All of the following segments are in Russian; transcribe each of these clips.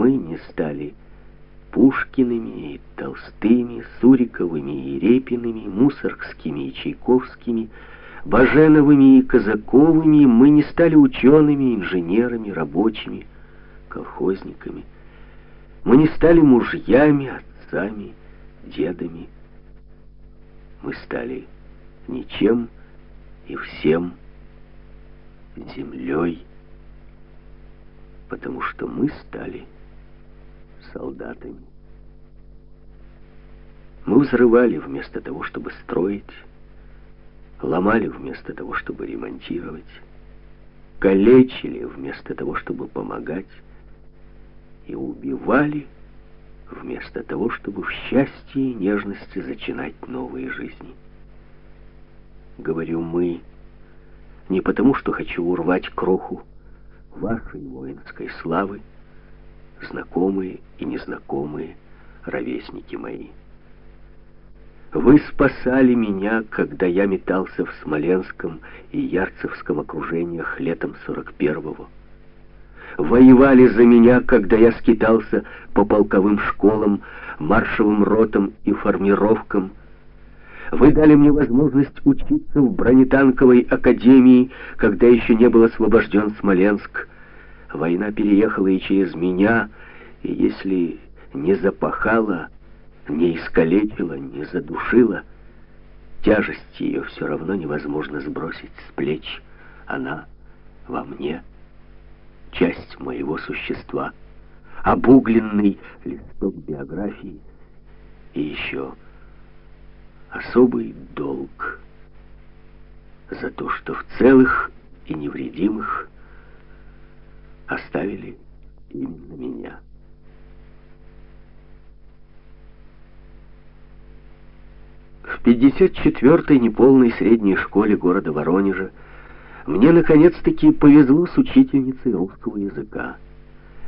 Мы не стали Пушкиными и Толстыми, Суриковыми и Репиными, Мусоргскими и Чайковскими, Баженовыми и Казаковыми, мы не стали учеными, инженерами, рабочими, колхозниками. Мы не стали мужьями, отцами, дедами. Мы стали ничем и всем землей, потому что мы стали солдатами. Мы взрывали вместо того, чтобы строить, ломали вместо того, чтобы ремонтировать, калечили вместо того, чтобы помогать, и убивали вместо того, чтобы в счастье и нежности зачинать новые жизни. Говорю «мы», не потому, что хочу урвать кроху вашей воинской славы, знакомые и незнакомые, ровесники мои. Вы спасали меня, когда я метался в Смоленском и Ярцевском окружениях летом 41-го. Воевали за меня, когда я скитался по полковым школам, маршевым ротам и формировкам. Вы дали мне возможность учиться в бронетанковой академии, когда еще не был освобожден Смоленск. Война переехала и через меня, и если не запахала, не искалечила, не задушила, тяжесть ее все равно невозможно сбросить с плеч. Она во мне, часть моего существа, обугленный листок биографии и еще особый долг за то, что в целых и невредимых оставили именно меня. В 54-й неполной средней школе города Воронежа мне наконец-таки повезло с учительницей русского языка.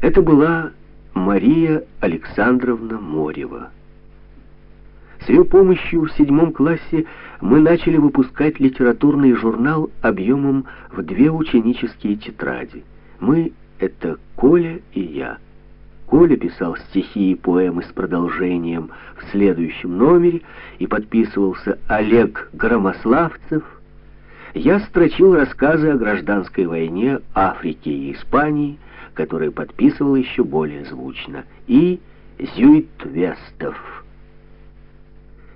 Это была Мария Александровна Морева. С ее помощью в седьмом классе мы начали выпускать литературный журнал объемом в две ученические тетради. Мы — это Коля и я — Коля писал стихи и поэмы с продолжением в следующем номере и подписывался Олег Громославцев. Я строчил рассказы о гражданской войне Африке и Испании, которые подписывал еще более звучно, и Зюит-Вестов.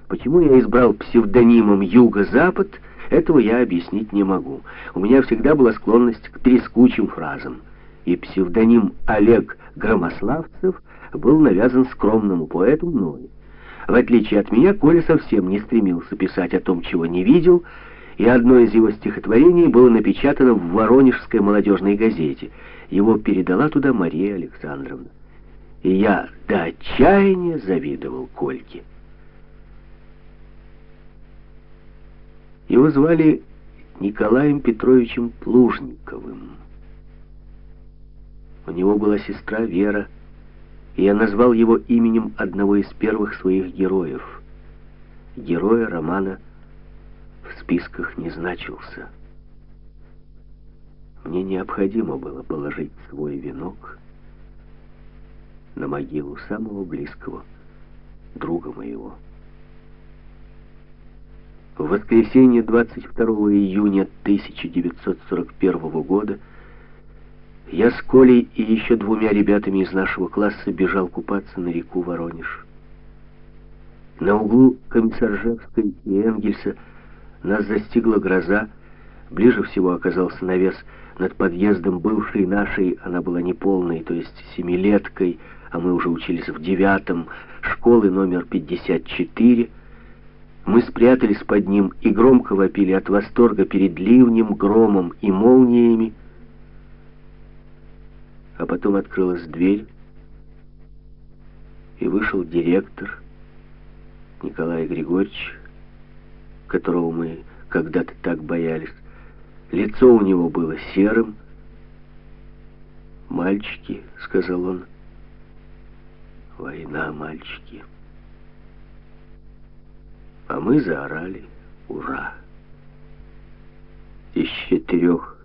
Почему я избрал псевдонимом «Юго-Запад», этого я объяснить не могу. У меня всегда была склонность к трескучим фразам и псевдоним Олег Громославцев был навязан скромному поэту мною. В отличие от меня, Коля совсем не стремился писать о том, чего не видел, и одно из его стихотворений было напечатано в Воронежской молодежной газете. Его передала туда Мария Александровна. И я до отчаяния завидовал Кольке. Его звали Николаем Петровичем Плужниковым. У него была сестра Вера, и я назвал его именем одного из первых своих героев. Героя романа в списках не значился. Мне необходимо было положить свой венок на могилу самого близкого друга моего. В воскресенье 22 июня 1941 года я с Колей и еще двумя ребятами из нашего класса бежал купаться на реку Воронеж. На углу Комиссаржевской и Энгельса нас застигла гроза. Ближе всего оказался навес над подъездом бывшей нашей, она была неполной, то есть семилеткой, а мы уже учились в девятом, школы номер 54. Мы спрятались под ним и громко вопили от восторга перед ливнем, громом и молниями, а потом открылась дверь, и вышел директор Николай Григорьевич, которого мы когда-то так боялись. Лицо у него было серым. «Мальчики», — сказал он, — «война, мальчики». А мы заорали «Ура!» Из четырех